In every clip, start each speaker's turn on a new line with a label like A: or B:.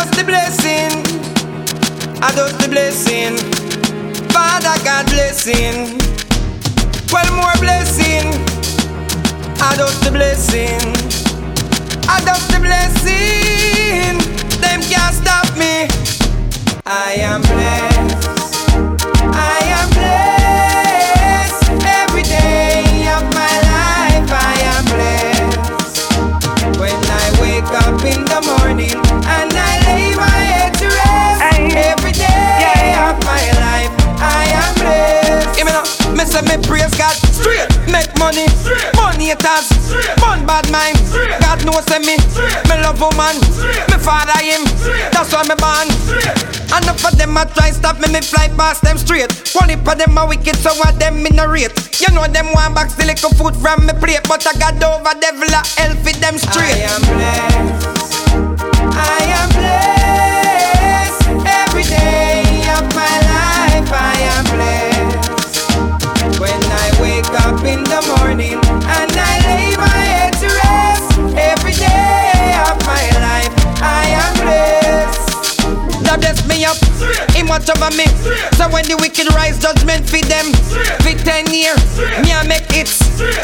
A: just the blessing. I just the blessing. Father God blessing. Well more blessing. I just the blessing. I just the blessing. Make money, money haters, fun bad mind. God knows me, me love woman. Me father him, that's why me born. Enough of them a try stop me, me fly past them straight. One of them a wicked, so what them in a rate. You know them want back the little food from me plate, but I got over devil a hell for them straight. I am blessed. I in the morning and I lay my head to rest. Every day of my life I am blessed. That bless me up, Him watch over me. So when the wicked rise, judgment feed them. For ten years, me I make it.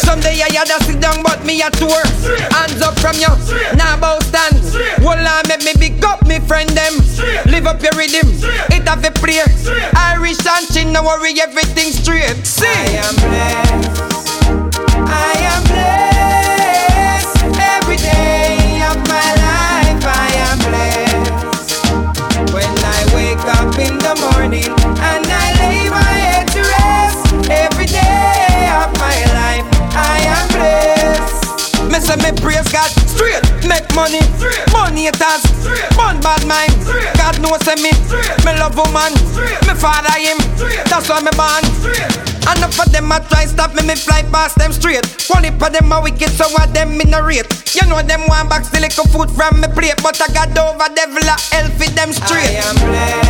A: Someday I had to sit down, but me a tour. Hands up from you, now bow stand. Hold on, make me big up me friend them. Live up your rhythm, it have a prayer. Irish and chin, no worry, everything straight. See, up in the morning and I lay my head to rest. Every day of my life I am blessed. Me say me praise God straight, make money, money haters, fun bad mind. God knows me, me love woman, me father him, that's why me born. Enough of them a try stop me, me fly past them straight. One of them a wicked, so what them in a rate. You know them want back the little food from me plate, but I got over devil a hell for them straight. I am blessed.